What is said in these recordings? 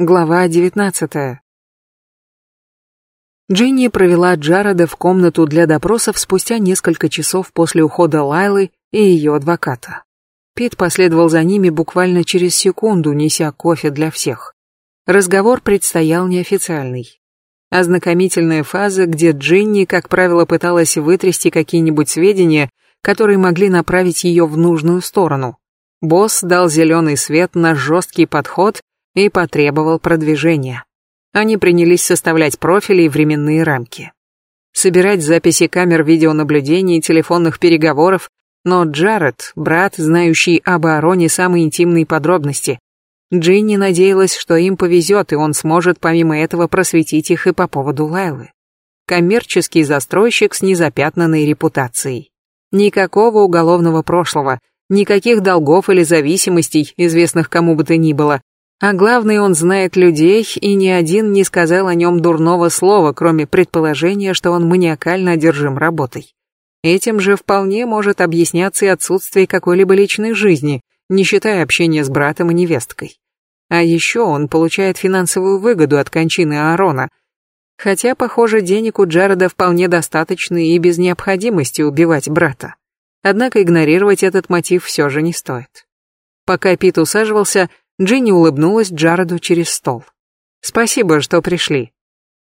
Глава 19. Джинни провела Джареда в комнату для допросов спустя несколько часов после ухода Лайлы и ее адвоката. Пит последовал за ними буквально через секунду, неся кофе для всех. Разговор предстоял неофициальный. Ознакомительная фаза, где Джинни, как правило, пыталась вытрясти какие-нибудь сведения, которые могли направить ее в нужную сторону. Босс дал зеленый свет на жесткий подход и потребовал продвижения. Они принялись составлять профили и временные рамки. Собирать записи камер видеонаблюдения и телефонных переговоров, но Джаред, брат, знающий об Аароне самые интимные подробности, Джинни надеялась, что им повезет, и он сможет помимо этого просветить их и по поводу Лайлы. Коммерческий застройщик с незапятнанной репутацией. Никакого уголовного прошлого, никаких долгов или зависимостей, известных кому бы то ни было, а главное, он знает людей, и ни один не сказал о нем дурного слова, кроме предположения, что он маниакально одержим работой. Этим же вполне может объясняться и отсутствие какой-либо личной жизни, не считая общения с братом и невесткой. А еще он получает финансовую выгоду от кончины Аарона. Хотя, похоже, денег у Джареда вполне достаточно и без необходимости убивать брата. Однако игнорировать этот мотив все же не стоит. Пока Пит усаживался, Джинни улыбнулась Джареду через стол. «Спасибо, что пришли.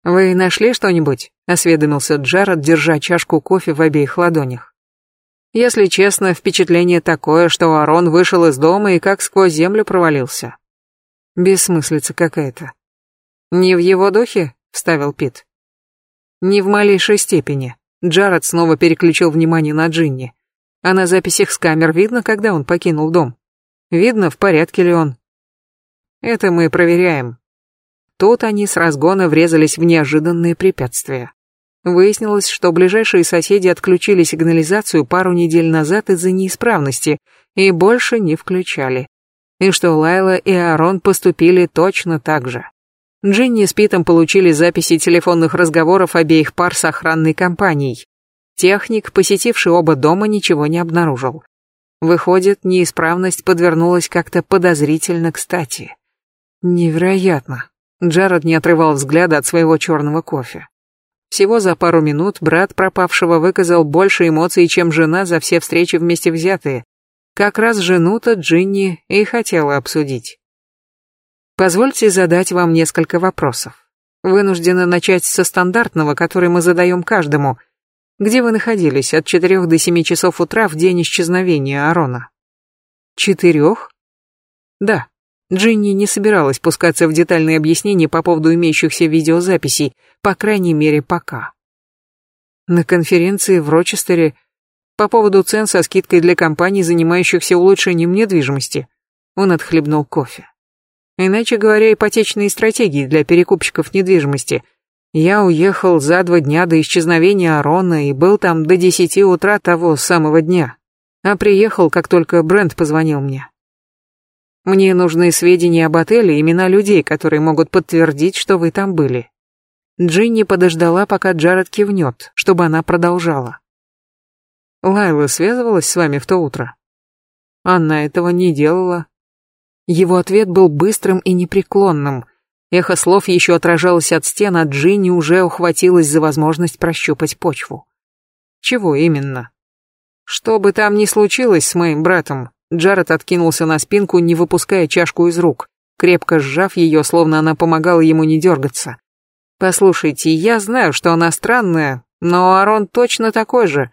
Вы нашли что-нибудь?» — осведомился Джаред, держа чашку кофе в обеих ладонях. Если честно, впечатление такое, что Арон вышел из дома и как сквозь землю провалился. Бессмыслица какая-то. «Не в его духе?» — вставил Пит. «Не в малейшей степени». Джаред снова переключил внимание на Джинни. А на записях с камер видно, когда он покинул дом. Видно, в порядке ли он. Это мы проверяем. Тут они с разгона врезались в неожиданные препятствия. Выяснилось, что ближайшие соседи отключили сигнализацию пару недель назад из-за неисправности и больше не включали. И что Лайла и Аарон поступили точно так же. Джинни с Питом получили записи телефонных разговоров обеих пар с охранной компанией. Техник, посетивший оба дома, ничего не обнаружил. Выходит, неисправность подвернулась как-то подозрительно кстати. Невероятно. Джаред не отрывал взгляда от своего черного кофе. Всего за пару минут брат пропавшего выказал больше эмоций, чем жена за все встречи вместе взятые. Как раз жену-то Джинни и хотела обсудить. Позвольте задать вам несколько вопросов. Вынуждена начать со стандартного, который мы задаем каждому. Где вы находились от четырех до семи часов утра в день исчезновения Арона? Четырех? Да. Джинни не собиралась пускаться в детальные объяснения по поводу имеющихся видеозаписей, по крайней мере, пока. На конференции в Рочестере по поводу цен со скидкой для компаний, занимающихся улучшением недвижимости, он отхлебнул кофе. Иначе говоря, ипотечные стратегии для перекупщиков недвижимости. Я уехал за два дня до исчезновения Арона и был там до десяти утра того самого дня. А приехал, как только Брент позвонил мне. Мне нужны сведения об отеле, имена людей, которые могут подтвердить, что вы там были. Джинни подождала, пока Джаред кивнет, чтобы она продолжала. Лайла связывалась с вами в то утро? Она этого не делала. Его ответ был быстрым и непреклонным. Эхо слов еще отражалось от стен, а Джинни уже ухватилась за возможность прощупать почву. Чего именно? Что бы там ни случилось с моим братом, Джаред откинулся на спинку, не выпуская чашку из рук, крепко сжав ее, словно она помогала ему не дергаться. «Послушайте, я знаю, что она странная, но Арон точно такой же.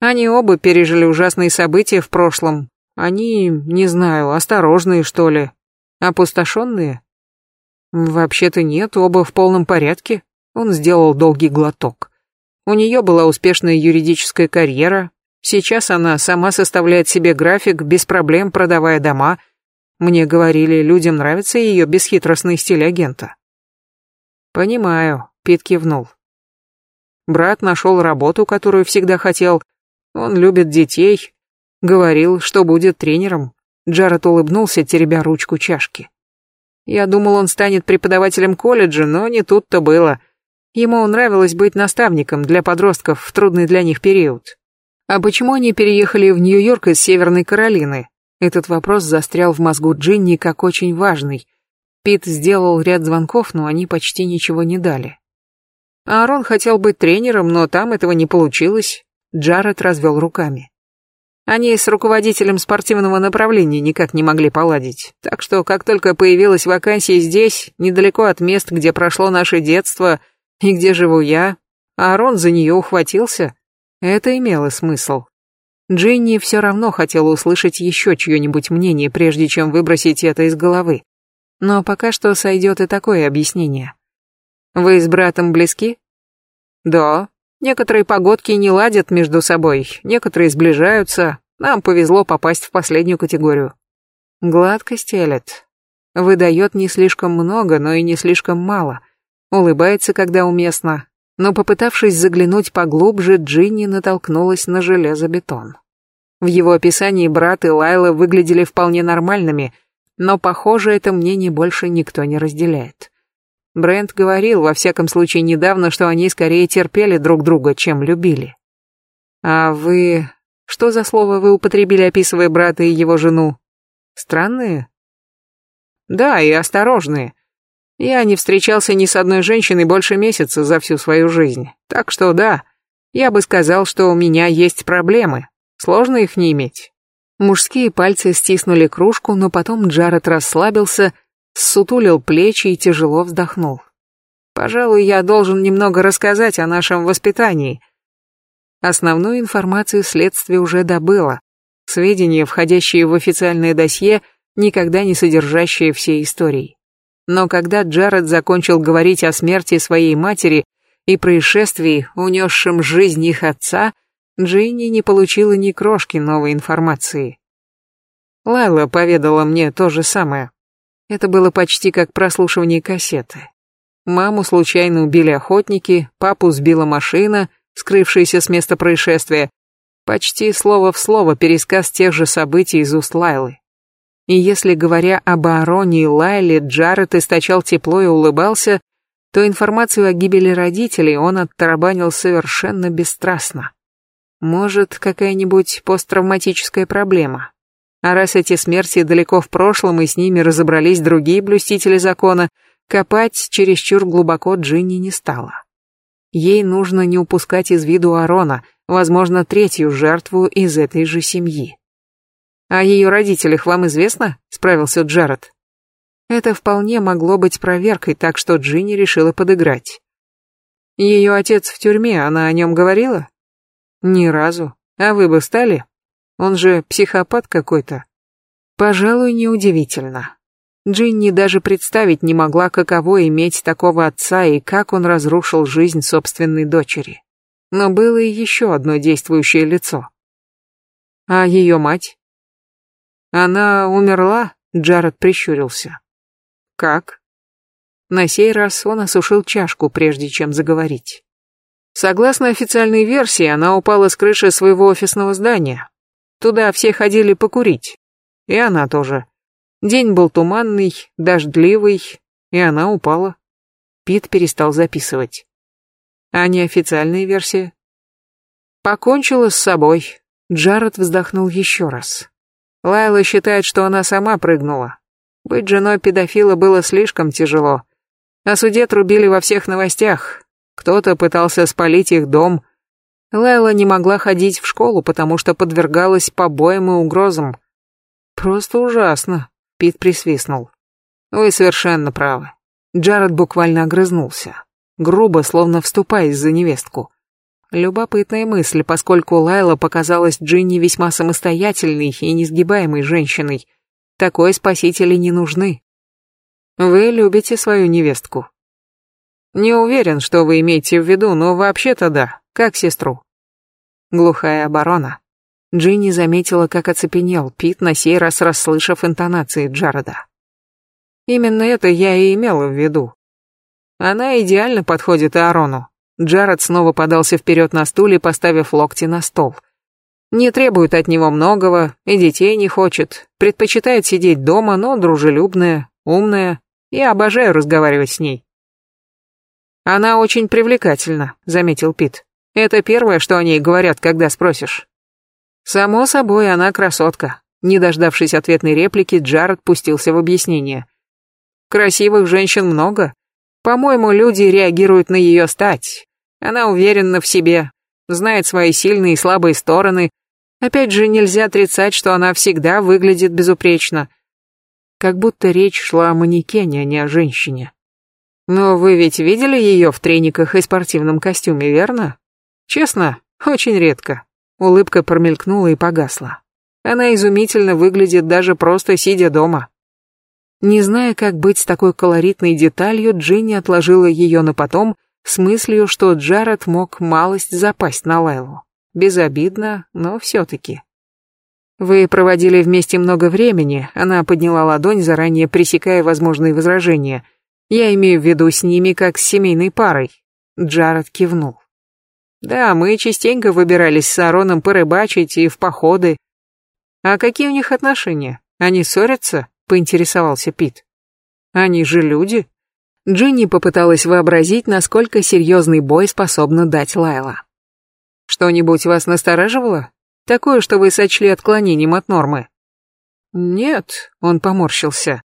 Они оба пережили ужасные события в прошлом. Они, не знаю, осторожные, что ли. Опустошенные?» «Вообще-то нет, оба в полном порядке». Он сделал долгий глоток. У нее была успешная юридическая карьера, Сейчас она сама составляет себе график, без проблем продавая дома. Мне говорили, людям нравится ее бесхитростный стиль агента. Понимаю, Пит кивнул. Брат нашел работу, которую всегда хотел. Он любит детей. Говорил, что будет тренером. Джаред улыбнулся, теребя ручку чашки. Я думал, он станет преподавателем колледжа, но не тут-то было. Ему нравилось быть наставником для подростков в трудный для них период. А почему они переехали в Нью-Йорк из Северной Каролины? Этот вопрос застрял в мозгу Джинни как очень важный. Пит сделал ряд звонков, но они почти ничего не дали. Аарон хотел быть тренером, но там этого не получилось. Джаред развел руками. Они с руководителем спортивного направления никак не могли поладить. Так что, как только появилась вакансия здесь, недалеко от мест, где прошло наше детство и где живу я, Аарон за нее ухватился. Это имело смысл. Джинни все равно хотела услышать еще чье-нибудь мнение, прежде чем выбросить это из головы. Но пока что сойдет и такое объяснение. Вы с братом близки? Да. Некоторые погодки не ладят между собой, некоторые сближаются. Нам повезло попасть в последнюю категорию. Гладко стелет. Выдает не слишком много, но и не слишком мало. Улыбается, когда уместно. Но попытавшись заглянуть поглубже, Джинни натолкнулась на железобетон. В его описании брат и Лайла выглядели вполне нормальными, но, похоже, это мнение больше никто не разделяет. Брент говорил, во всяком случае, недавно, что они скорее терпели друг друга, чем любили. А вы... Что за слово вы употребили, описывая брата и его жену? Странные? Да, и осторожные. Я не встречался ни с одной женщиной больше месяца за всю свою жизнь. Так что да, я бы сказал, что у меня есть проблемы. Сложно их не иметь. Мужские пальцы стиснули кружку, но потом Джаред расслабился, сутулил плечи и тяжело вздохнул. Пожалуй, я должен немного рассказать о нашем воспитании. Основную информацию следствие уже добыло. Сведения, входящие в официальное досье, никогда не содержащие все истории. Но когда Джаред закончил говорить о смерти своей матери и происшествии, унесшем жизнь их отца, Джинни не получила ни крошки новой информации. Лайла поведала мне то же самое. Это было почти как прослушивание кассеты. Маму случайно убили охотники, папу сбила машина, скрывшаяся с места происшествия. Почти слово в слово пересказ тех же событий из уст Лайлы. И если, говоря об Аароне и Лайле, Джаред источал тепло и улыбался, то информацию о гибели родителей он оттарабанил совершенно бесстрастно. Может, какая-нибудь посттравматическая проблема. А раз эти смерти далеко в прошлом и с ними разобрались другие блюстители закона, копать чересчур глубоко Джинни не стала. Ей нужно не упускать из виду Арона, возможно, третью жертву из этой же семьи. «О ее родителях вам известно?» — справился Джаред. Это вполне могло быть проверкой, так что Джинни решила подыграть. Ее отец в тюрьме, она о нем говорила? Ни разу. А вы бы стали? Он же психопат какой-то. Пожалуй, неудивительно. Джинни даже представить не могла, каково иметь такого отца и как он разрушил жизнь собственной дочери. Но было и еще одно действующее лицо. А ее мать? Она умерла? Джаред прищурился. Как? На сей раз он осушил чашку, прежде чем заговорить. Согласно официальной версии, она упала с крыши своего офисного здания. Туда все ходили покурить. И она тоже. День был туманный, дождливый, и она упала. Пит перестал записывать. А неофициальная версия? Покончила с собой. Джаред вздохнул еще раз. Лайла считает, что она сама прыгнула. Быть женой педофила было слишком тяжело. О суде трубили во всех новостях. Кто-то пытался спалить их дом, Лайла не могла ходить в школу, потому что подвергалась побоям и угрозам. Просто ужасно, Пит присвистнул. Вы совершенно правы. Джаред буквально огрызнулся, грубо, словно вступаясь за невестку. Любопытная мысль, поскольку Лайла показалась Джинни весьма самостоятельной и несгибаемой женщиной. Такой спасители не нужны. Вы любите свою невестку? Не уверен, что вы имеете в виду, но вообще-то да как сестру. Глухая оборона. Джинни заметила, как оцепенел Пит, на сей раз расслышав интонации Джареда. Именно это я и имела в виду. Она идеально подходит Аарону. Джаред снова подался вперед на стуле, поставив локти на стол. Не требует от него многого, и детей не хочет. Предпочитает сидеть дома, но дружелюбная, умная. Я обожаю разговаривать с ней. Она очень привлекательна, заметил Пит. Это первое, что о ней говорят, когда спросишь. Само собой, она красотка. Не дождавшись ответной реплики, Джаред пустился в объяснение. Красивых женщин много. По-моему, люди реагируют на ее стать. Она уверена в себе, знает свои сильные и слабые стороны. Опять же, нельзя отрицать, что она всегда выглядит безупречно. Как будто речь шла о манекене, а не о женщине. Но вы ведь видели ее в трениках и спортивном костюме, верно? Честно, очень редко. Улыбка промелькнула и погасла. Она изумительно выглядит даже просто сидя дома. Не зная, как быть с такой колоритной деталью, Джинни отложила ее на потом с мыслью, что Джаред мог малость запасть на Лайлу. Безобидно, но все-таки. «Вы проводили вместе много времени», она подняла ладонь, заранее пресекая возможные возражения. «Я имею в виду с ними как с семейной парой». Джаред кивнул. «Да, мы частенько выбирались с Аароном порыбачить и в походы. А какие у них отношения? Они ссорятся?» поинтересовался Пит. Они же люди. Джинни попыталась вообразить, насколько серьезный бой способна дать Лайла. Что-нибудь вас настораживало? Такое, что вы сочли отклонением от нормы? Нет, он поморщился.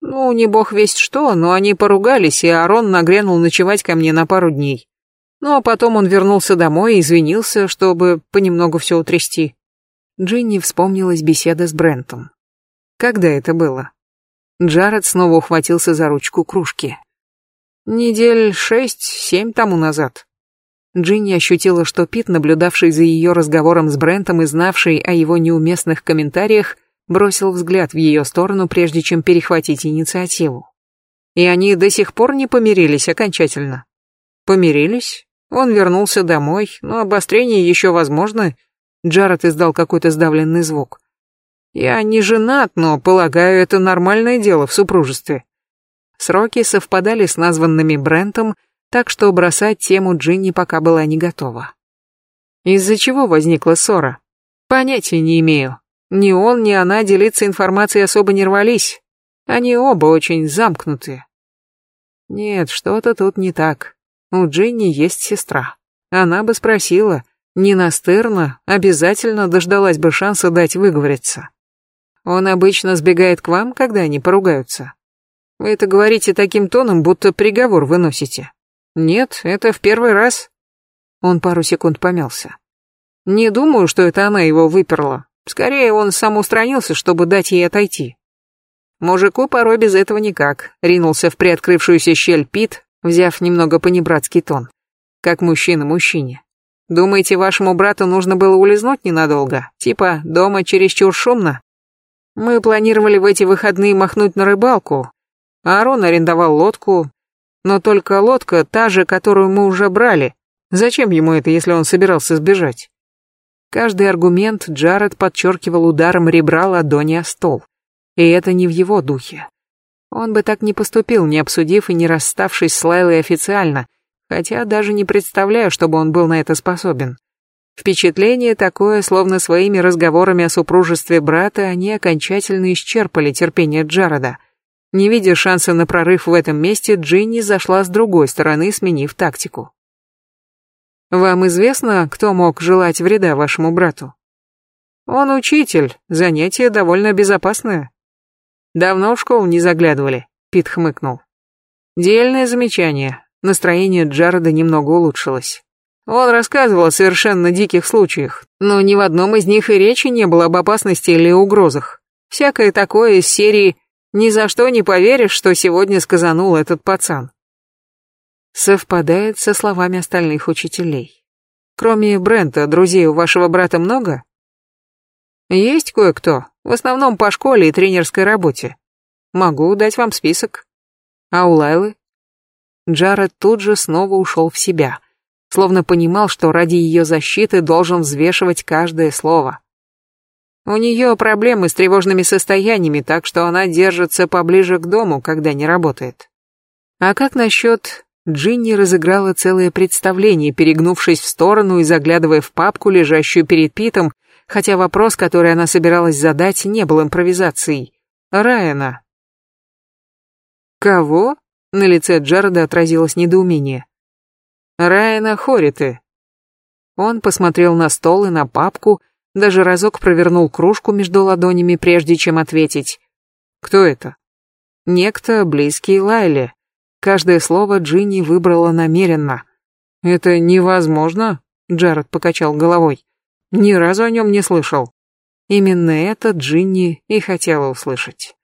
Ну, не бог весть что, но они поругались, и Арон нагрянул ночевать ко мне на пару дней. Ну, а потом он вернулся домой и извинился, чтобы понемногу все утрясти. Джинни вспомнилась беседа с Брентом. Когда это было? Джаред снова ухватился за ручку кружки. Недель шесть-семь тому назад. Джинни ощутила, что Пит, наблюдавший за ее разговором с Брентом и знавший о его неуместных комментариях, бросил взгляд в ее сторону, прежде чем перехватить инициативу. И они до сих пор не помирились окончательно. Помирились? Он вернулся домой, но обострение еще возможно. Джаред издал какой-то сдавленный звук. Я не женат, но, полагаю, это нормальное дело в супружестве. Сроки совпадали с названными Брентом, так что бросать тему Джинни пока была не готова. Из-за чего возникла ссора? Понятия не имею. Ни он, ни она делиться информацией особо не рвались. Они оба очень замкнутые. Нет, что-то тут не так. У Джинни есть сестра. Она бы спросила, не настырно, обязательно дождалась бы шанса дать выговориться. Он обычно сбегает к вам, когда они поругаются. Вы это говорите таким тоном, будто приговор выносите. Нет, это в первый раз. Он пару секунд помялся. Не думаю, что это она его выперла. Скорее, он сам устранился, чтобы дать ей отойти. Мужику порой без этого никак. Ринулся в приоткрывшуюся щель Пит, взяв немного понебратский тон. Как мужчина мужчине. Думаете, вашему брату нужно было улизнуть ненадолго? Типа, дома чересчур шумно? Мы планировали в эти выходные махнуть на рыбалку. Аарон арендовал лодку, но только лодка та же, которую мы уже брали. Зачем ему это, если он собирался сбежать? Каждый аргумент Джаред подчеркивал ударом ребра ладони о стол. И это не в его духе. Он бы так не поступил, не обсудив и не расставшись с Лайлой официально, хотя даже не представляю, чтобы он был на это способен. Впечатление такое, словно своими разговорами о супружестве брата они окончательно исчерпали терпение Джареда. Не видя шанса на прорыв в этом месте, Джинни зашла с другой стороны, сменив тактику. «Вам известно, кто мог желать вреда вашему брату?» «Он учитель, занятие довольно безопасное». «Давно в школу не заглядывали», — Пит хмыкнул. «Дельное замечание. Настроение Джареда немного улучшилось. Он рассказывал о совершенно диких случаях, но ни в одном из них и речи не было об опасности или угрозах. Всякое такое из серии «Ни за что не поверишь, что сегодня сказанул этот пацан». Совпадает со словами остальных учителей. Кроме Брента, друзей у вашего брата много? Есть кое-кто, в основном по школе и тренерской работе. Могу дать вам список. А у Лайлы? Джаред тут же снова ушел в себя словно понимал, что ради ее защиты должен взвешивать каждое слово. У нее проблемы с тревожными состояниями, так что она держится поближе к дому, когда не работает. А как насчет... Джинни разыграла целое представление, перегнувшись в сторону и заглядывая в папку, лежащую перед Питом, хотя вопрос, который она собиралась задать, не был импровизацией. Райана. «Кого?» На лице Джареда отразилось недоумение. Райана Хориты. Он посмотрел на стол и на папку, даже разок провернул кружку между ладонями, прежде чем ответить. Кто это? Некто, близкий Лайле. Каждое слово Джинни выбрала намеренно. «Это невозможно», — Джаред покачал головой. «Ни разу о нем не слышал». Именно это Джинни и хотела услышать.